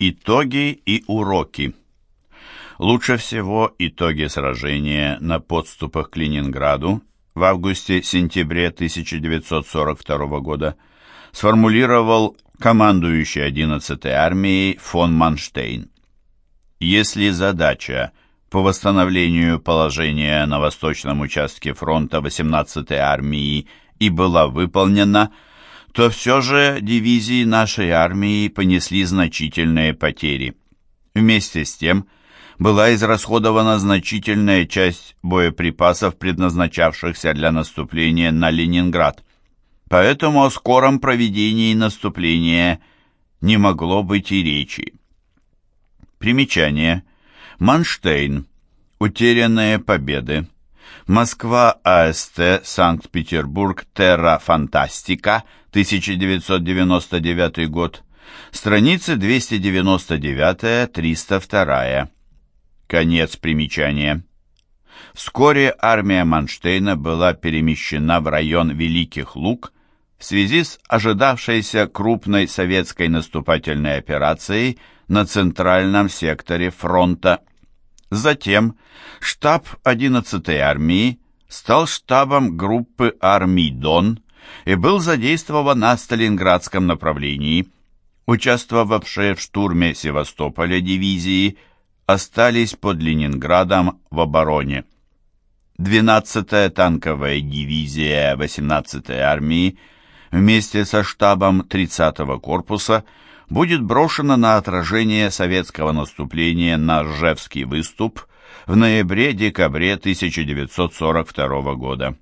Итоги и уроки. Лучше всего итоги сражения на подступах к Ленинграду в августе-сентябре 1942 года сформулировал командующий 11-й армией фон Манштейн. Если задача по восстановлению положения на восточном участке фронта 18-й армии и была выполнена, то все же дивизии нашей армии понесли значительные потери. Вместе с тем, была израсходована значительная часть боеприпасов, предназначавшихся для наступления на Ленинград. Поэтому о скором проведении наступления не могло быть и речи. Примечание. Манштейн. Утерянные победы. Москва, АСТ, Санкт-Петербург, Терра Фантастика, 1999 год. Страницы 299-302. Конец примечания. Вскоре армия Манштейна была перемещена в район Великих Луг в связи с ожидавшейся крупной советской наступательной операцией на центральном секторе фронта. Затем штаб 11-й армии стал штабом группы армий «Дон» и был задействован на Сталинградском направлении. Участвовавшие в штурме Севастополя дивизии остались под Ленинградом в обороне. 12-я танковая дивизия 18-й армии вместе со штабом 30-го корпуса будет брошена на отражение советского наступления на Ржевский выступ в ноябре-декабре 1942 года.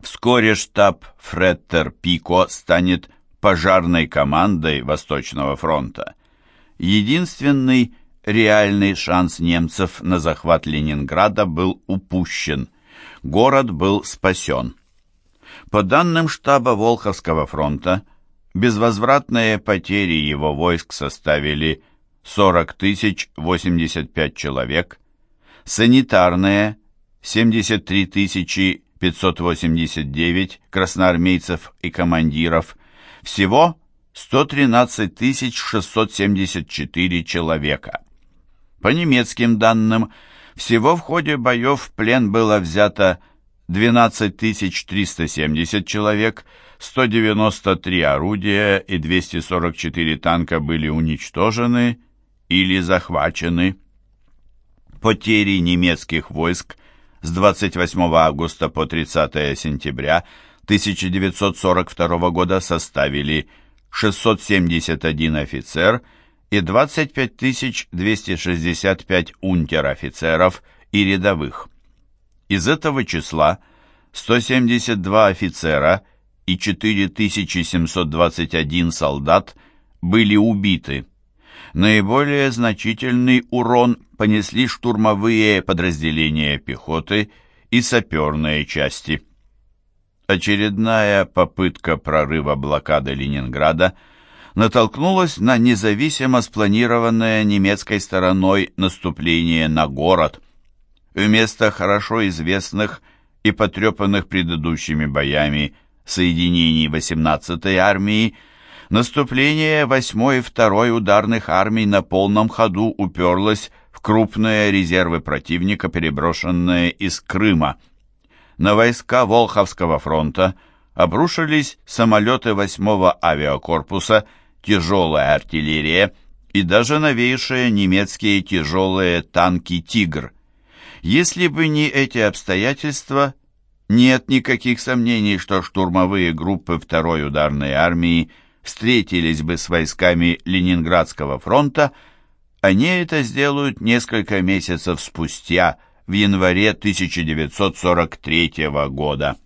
Вскоре штаб Фреттер-Пико станет пожарной командой Восточного фронта. Единственный реальный шанс немцев на захват Ленинграда был упущен. Город был спасен. По данным штаба Волховского фронта, безвозвратные потери его войск составили 40 тысяч 85 человек, санитарные – 73 тысячи 589 красноармейцев и командиров, всего 113 674 человека. По немецким данным, всего в ходе боев в плен было взято 12 370 человек, 193 орудия и 244 танка были уничтожены или захвачены. Потери немецких войск с 28 августа по 30 сентября 1942 года составили 671 офицер и 25 265 унтер-офицеров и рядовых. Из этого числа 172 офицера и 4721 солдат были убиты. Наиболее значительный урон понесли штурмовые подразделения пехоты и саперные части. Очередная попытка прорыва блокады Ленинграда натолкнулась на независимо спланированное немецкой стороной наступление на город – вместо хорошо известных и потрепанных предыдущими боями соединений 18-й армии, наступление 8-й и 2-й ударных армий на полном ходу уперлось в крупные резервы противника, переброшенные из Крыма. На войска Волховского фронта обрушились самолеты 8-го авиакорпуса, тяжелая артиллерия и даже новейшие немецкие тяжелые танки «Тигр». Если бы не эти обстоятельства, нет никаких сомнений, что штурмовые группы второй ударной армии встретились бы с войсками Ленинградского фронта, они это сделают несколько месяцев спустя, в январе 1943 года.